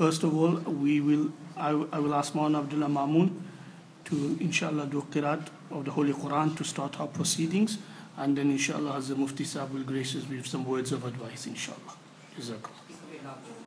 first of all وی ول آسمان عبد اللہ معمون to انشاء اللہ دراتی قرآنز